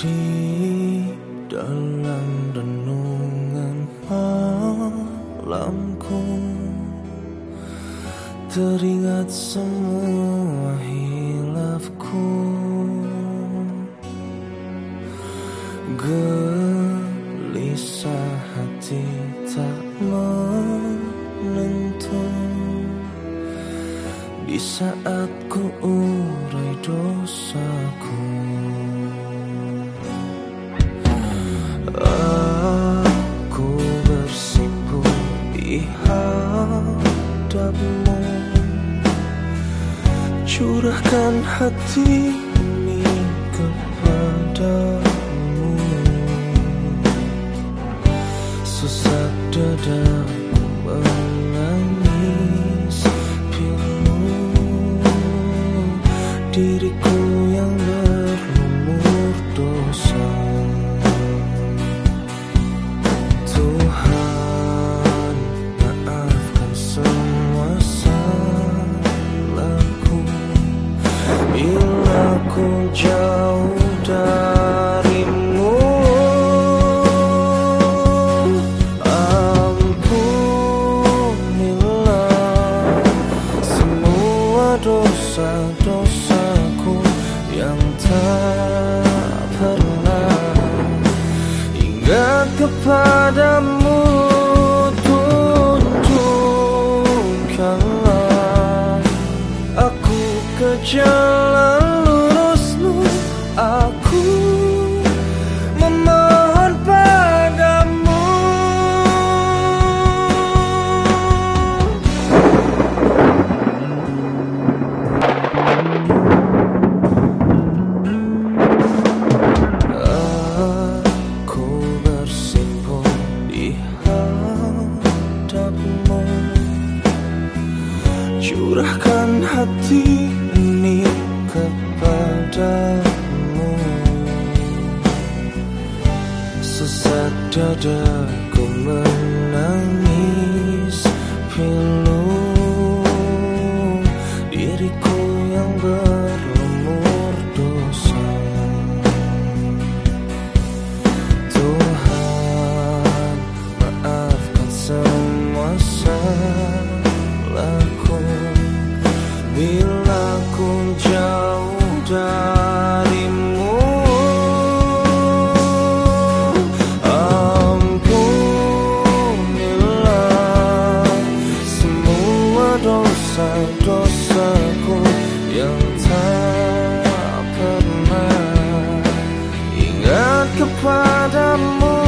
Di dalam renungan malamku. Teringat semua hilafku. Gelisah hati tak menentu. Di saat ku urai dosaku di hadapmu Curahkan hati ini kepadamu. Sesak dadaku jauh darimu. Ampunilah semua dosa-dosaku yang tak pernah Ingat kepadamu Curahkan hati ini kepadamu. Sesak dadaku menangis pilu. Diriku yang berlumur dosa. Tuhan maafkan semua salahku Bila semua dosa-dosaku yang tak pernah Ingat kepadamu.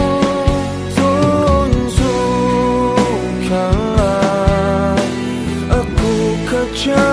Aku ke jalan lurusmu Aku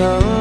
come.